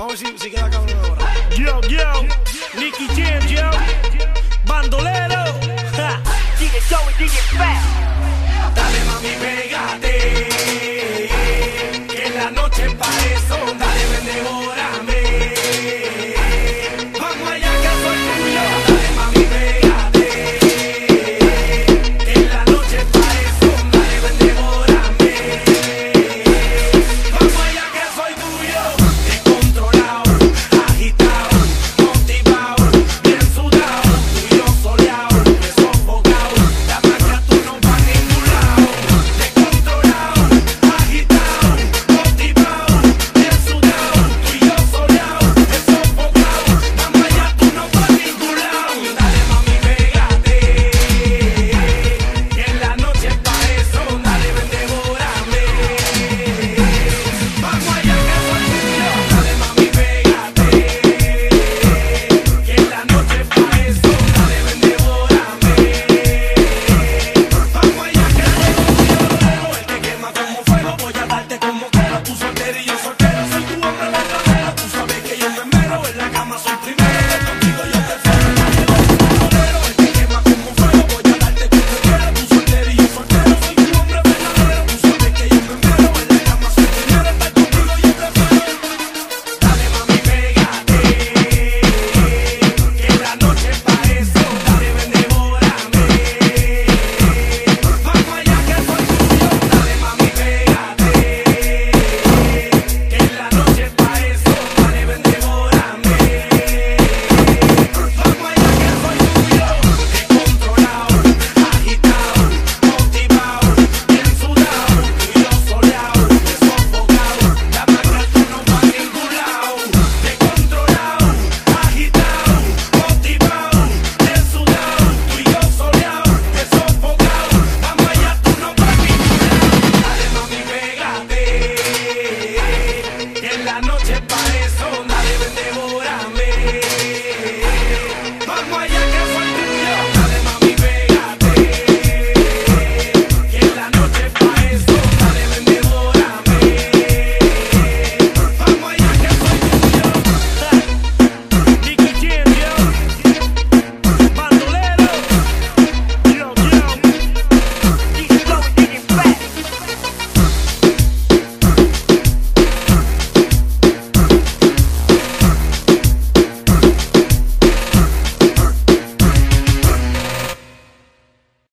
Vamos a ver si, si queda cabrón ahora. Yo, yo, Nicky Jam, yo, bandolero. Ja. DJ Joey, DJ Fat.